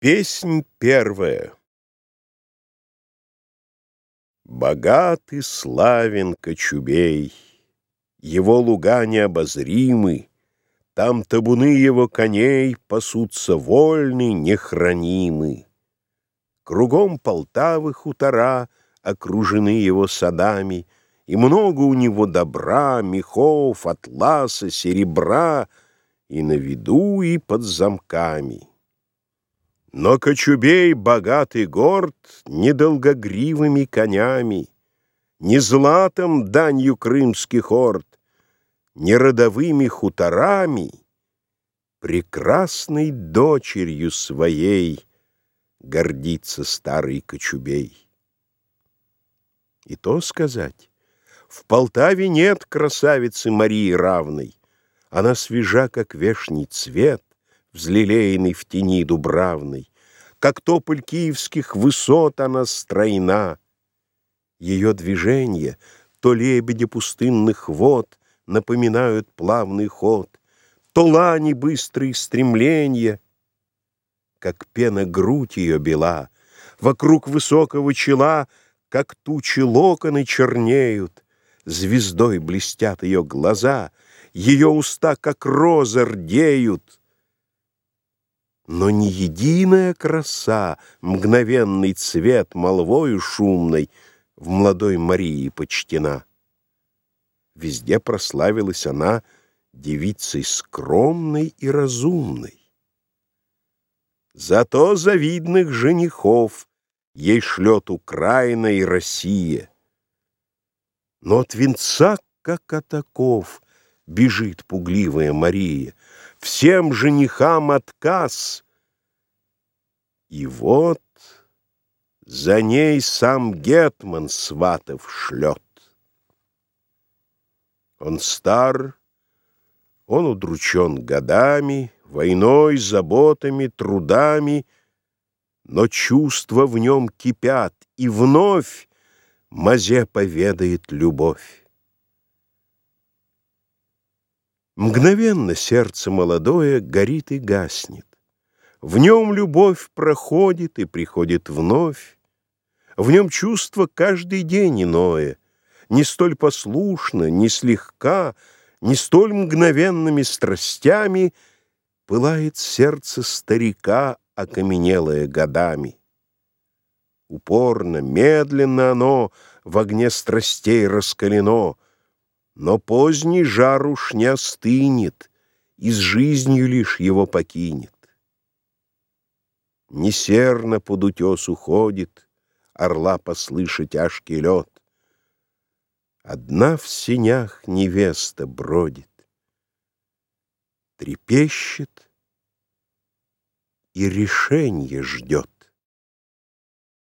Песнь первая Богат и славен Кочубей, Его луга необозримы, Там табуны его коней Пасутся вольны, нехранимы. Кругом Полтавы хутора Окружены его садами, И много у него добра, Мехов, атласа, серебра, И на виду, и под замками. Но Кочубей, богатый горд, Недолгогривыми конями, Не златом данью крымских орд, Не родовыми хуторами, Прекрасной дочерью своей Гордится старый Кочубей. И то сказать, в Полтаве нет красавицы Марии равной, Она свежа, как вешний цвет, взлелеянный в тени дубравной, как тополь киевских высот она стройна. Ее движения, то лебеди пустынных вод, напоминают плавный ход, то лани быстрые стремления, как пена грудь ее бела, вокруг высокого чела, как тучи локоны чернеют, звездой блестят ее глаза, ее уста, как розы, рдеют, но ни единая краса, мгновенный цвет молвою шумной в молодой Марии почтена. Везде прославилась она девицей скромной и разумной. Зато завидных женихов ей шлет Украина и Россия. Но от венца, как атаков, бежит пугливая Мария — всем женихам отказ. И вот за ней сам Гетман сватов шлет. Он стар, он удручен годами, войной, заботами, трудами, но чувства в нем кипят, и вновь Мазе поведает любовь. Мгновенно сердце молодое горит и гаснет. В нем любовь проходит и приходит вновь. В нем чувство каждый день иное, Не столь послушно, не слегка, Не столь мгновенными страстями Пылает сердце старика, окаменелое годами. Упорно, медленно оно В огне страстей раскалено — но поздний жар уж не остынет, И с жизнью лишь его покинет. Не серно под утес уходит, Орла послыша тяжкий лед. Одна в сенях невеста бродит, Трепещет и решенье ждет.